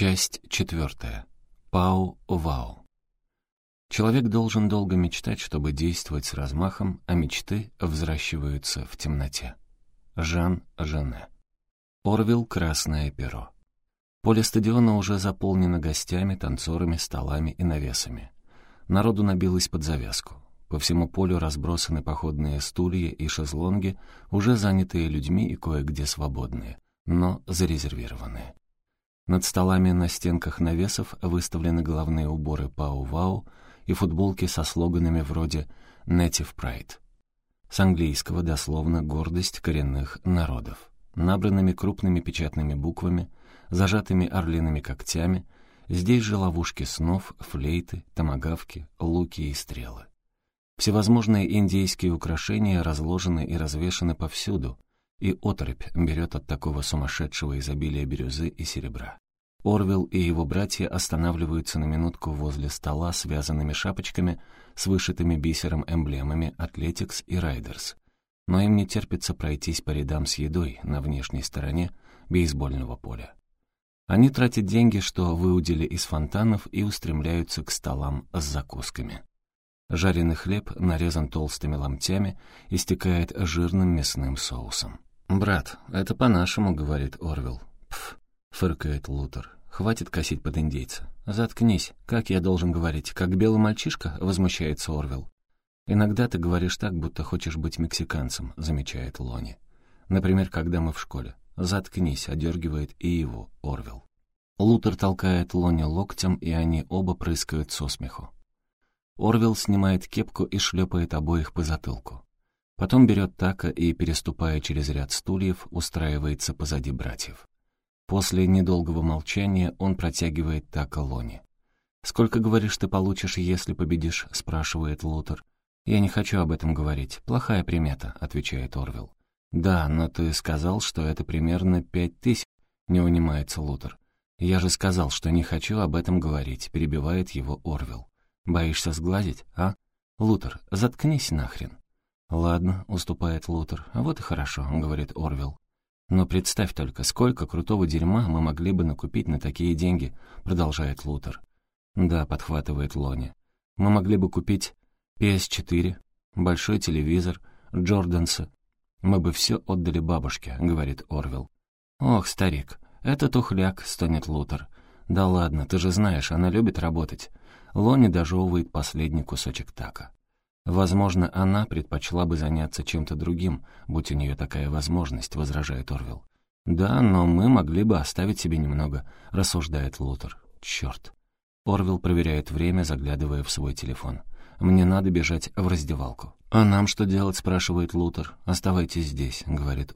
Часть четвертая. Пау-вау. Человек должен долго мечтать, чтобы действовать с размахом, а мечты взращиваются в темноте. Жан Жене. Орвил «Красное перо». Поле стадиона уже заполнено гостями, танцорами, столами и навесами. Народу набилось под завязку. По всему полю разбросаны походные стулья и шезлонги, уже занятые людьми и кое-где свободные, но зарезервированные. Над столами на стенках навесов выставлены головные уборы Пау-Вау и футболки со слоганами вроде «Native Pride». С английского дословно «гордость коренных народов». Набранными крупными печатными буквами, зажатыми орлиными когтями, здесь же ловушки снов, флейты, томагавки, луки и стрелы. Всевозможные индейские украшения разложены и развешаны повсюду, и оторопь берет от такого сумасшедшего изобилия бирюзы и серебра. Орвел и его братья останавливаются на минутку возле стола с вязаными шапочками с вышитыми бисером эмблемами Athletics и Riders. Но им не терпится пройтись по рядам с едой на внешней стороне бейсбольного поля. Они тратят деньги, что выудили из фонтанов, и устремляются к столам с закусками. Жареный хлеб нарезан толстыми ломтями и стекает жирным мясным соусом. «Брат, это по-нашему», — говорит Орвел. «Пф», — фыркает Лутер. «Хватит косить под индейца. Заткнись. Как я должен говорить? Как белый мальчишка?» — возмущается Орвел. «Иногда ты говоришь так, будто хочешь быть мексиканцем», — замечает Лони. «Например, когда мы в школе. Заткнись», — одергивает и его Орвел. Лутер толкает Лони локтем, и они оба прыскают со смеху. Орвел снимает кепку и шлепает обоих по затылку. Потом берет Така и, переступая через ряд стульев, устраивается позади братьев. После недолгого молчания он протягивает Така Лони. «Сколько, говоришь, ты получишь, если победишь?» — спрашивает Лутер. «Я не хочу об этом говорить. Плохая примета», — отвечает Орвел. «Да, но ты сказал, что это примерно пять тысяч», — не унимается Лутер. «Я же сказал, что не хочу об этом говорить», — перебивает его Орвел. «Боишься сглазить, а? Лутер, заткнись нахрен». «Ладно», — уступает Лутер. «А вот и хорошо», — говорит Орвел. «Но представь только, сколько крутого дерьма мы могли бы накупить на такие деньги», — продолжает Лутер. «Да», — подхватывает Лони. «Мы могли бы купить PS4, большой телевизор, Джорданса. Мы бы все отдали бабушке», — говорит Орвел. «Ох, старик, это тухляк», — стонет Лутер. «Да ладно, ты же знаешь, она любит работать». Лони дожевывает последний кусочек така. «Возможно, она предпочла бы заняться чем-то другим, будь у нее такая возможность», — возражает Орвел. «Да, но мы могли бы оставить себе немного», — рассуждает Лутер. «Черт». Орвел проверяет время, заглядывая в свой телефон. «Мне надо бежать в раздевалку». «А нам что делать?» — спрашивает Лутер. «Оставайтесь здесь», — говорит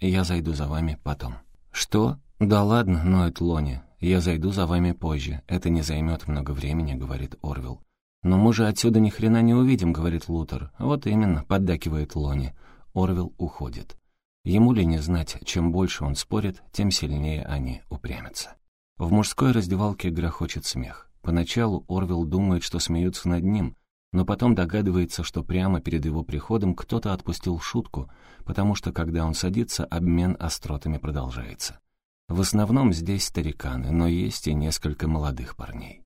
«и я зайду за вами потом». «Что?» «Да ладно», — ноет Лони. «Я зайду за вами позже. Это не займет много времени», — говорит Орвел. «Но мы же отсюда ни хрена не увидим», — говорит Лутер. «Вот именно», — поддакивает Лони. Орвел уходит. Ему ли не знать, чем больше он спорит, тем сильнее они упрямятся. В мужской раздевалке грохочет смех. Поначалу Орвел думает, что смеются над ним, но потом догадывается, что прямо перед его приходом кто-то отпустил шутку, потому что, когда он садится, обмен остротами продолжается. В основном здесь стариканы, но есть и несколько молодых парней.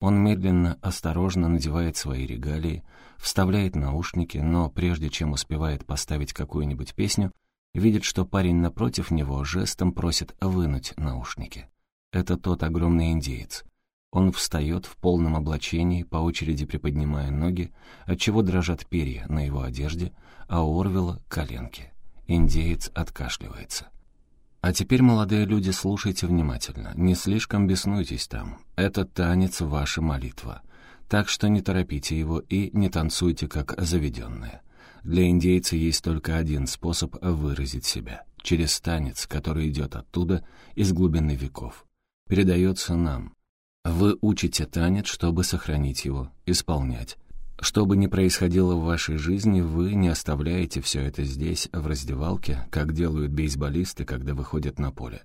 Он медленно, осторожно надевает свои регалии, вставляет наушники, но прежде чем успевает поставить какую-нибудь песню, видит, что парень напротив него жестом просит вынуть наушники. Это тот огромный индеец. Он встает в полном облачении, по очереди приподнимая ноги, отчего дрожат перья на его одежде, а у Орвела — коленки. Индеец откашливается. А теперь, молодые люди, слушайте внимательно. Не слишком беснуйтесь там. Это танец ваша молитва. Так что не торопите его и не танцуйте, как заведенные. Для индейца есть только один способ выразить себя. Через танец, который идет оттуда, из глубины веков. Передается нам. Вы учите танец, чтобы сохранить его, исполнять. Что бы ни происходило в вашей жизни, вы не оставляете все это здесь, в раздевалке, как делают бейсболисты, когда выходят на поле.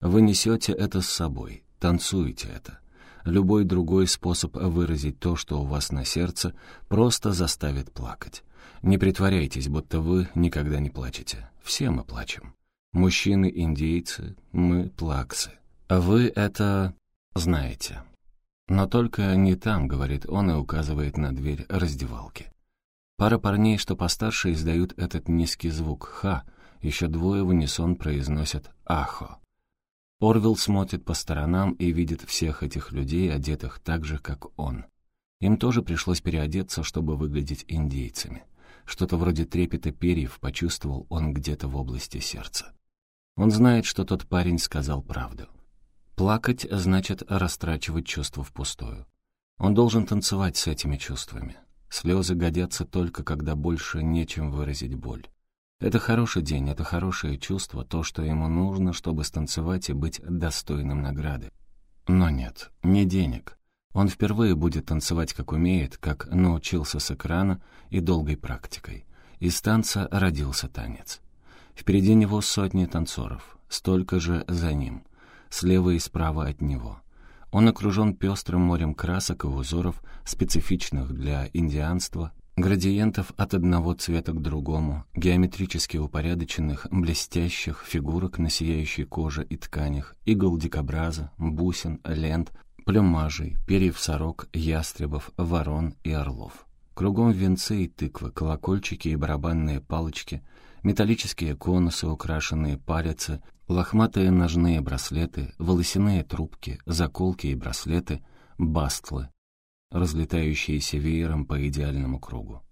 Вы несете это с собой, танцуете это. Любой другой способ выразить то, что у вас на сердце, просто заставит плакать. Не притворяйтесь, будто вы никогда не плачете. Все мы плачем. Мужчины-индейцы, мы плаксы. А вы — это знаете. Но только не там, говорит он и указывает на дверь раздевалки. Пара парней, что постарше, издают этот низкий звук «ха», еще двое в унисон произносят «ахо». Орвилл смотрит по сторонам и видит всех этих людей, одетых так же, как он. Им тоже пришлось переодеться, чтобы выглядеть индейцами. Что-то вроде трепета перьев почувствовал он где-то в области сердца. Он знает, что тот парень сказал правду. Плакать значит растрачивать чувства впустую. Он должен танцевать с этими чувствами. Слезы годятся только, когда больше нечем выразить боль. Это хороший день, это хорошее чувство, то, что ему нужно, чтобы станцевать и быть достойным награды. Но нет, не денег. Он впервые будет танцевать как умеет, как научился с экрана и долгой практикой. Из танца родился танец. Впереди него сотни танцоров, столько же за ним, слева и справа от него. Он окружен пестрым морем красок и узоров, специфичных для индианства, градиентов от одного цвета к другому, геометрически упорядоченных, блестящих фигурок на сияющей коже и тканях, игл дикобраза, бусин, лент, плюмажей, перьев сорок, ястребов, ворон и орлов. Кругом венцы и тыквы, колокольчики и барабанные палочки, металлические конусы, украшенные палицы, лохматые ножные браслеты, волосяные трубки, заколки и браслеты, бастлы, разлетающиеся веером по идеальному кругу.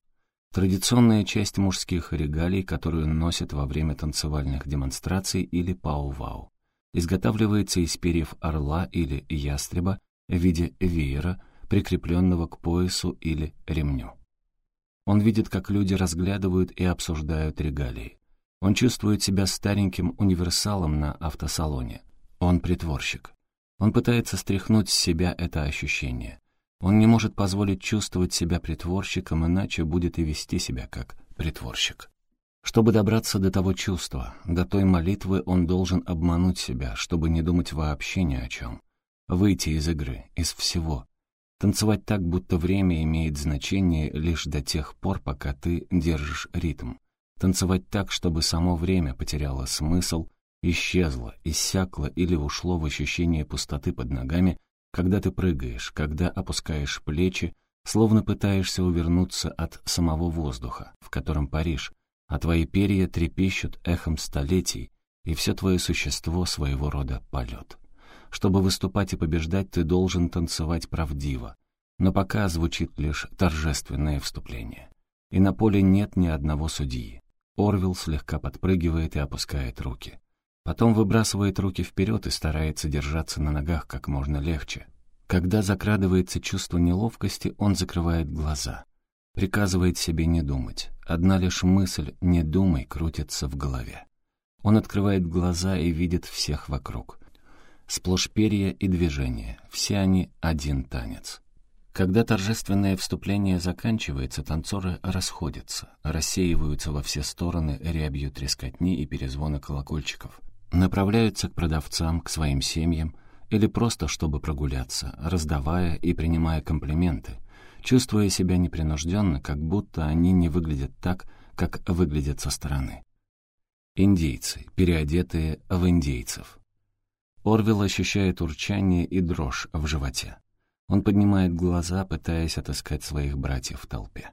Традиционная часть мужских регалий, которую носят во время танцевальных демонстраций или пау-вау. Изготавливается из перьев орла или ястреба в виде веера, прикрепленного к поясу или ремню. Он видит, как люди разглядывают и обсуждают регалии. Он чувствует себя стареньким универсалом на автосалоне. Он притворщик. Он пытается стряхнуть с себя это ощущение. Он не может позволить чувствовать себя притворщиком, иначе будет и вести себя как притворщик. Чтобы добраться до того чувства, до той молитвы, он должен обмануть себя, чтобы не думать вообще ни о чем. Выйти из игры, из всего. Танцевать так, будто время имеет значение лишь до тех пор, пока ты держишь ритм. Танцевать так, чтобы само время потеряло смысл, исчезло, иссякло или ушло в ощущение пустоты под ногами, когда ты прыгаешь, когда опускаешь плечи, словно пытаешься увернуться от самого воздуха, в котором паришь, а твои перья трепещут эхом столетий, и все твое существо своего рода полет. Чтобы выступать и побеждать, ты должен танцевать правдиво, но пока звучит лишь торжественное вступление. И на поле нет ни одного судьи. Орвилл слегка подпрыгивает и опускает руки. Потом выбрасывает руки вперед и старается держаться на ногах как можно легче. Когда закрадывается чувство неловкости, он закрывает глаза. Приказывает себе не думать. Одна лишь мысль «не думай» крутится в голове. Он открывает глаза и видит всех вокруг. Сплошь перья и движения, все они один танец. Когда торжественное вступление заканчивается, танцоры расходятся, рассеиваются во все стороны рябью трескотни и перезвона колокольчиков направляются к продавцам, к своим семьям или просто чтобы прогуляться, раздавая и принимая комплименты, чувствуя себя непринужденно, как будто они не выглядят так, как выглядят со стороны. Индейцы, переодетые в индейцев. Орвилл ощущает урчание и дрожь в животе. Он поднимает глаза, пытаясь отыскать своих братьев в толпе.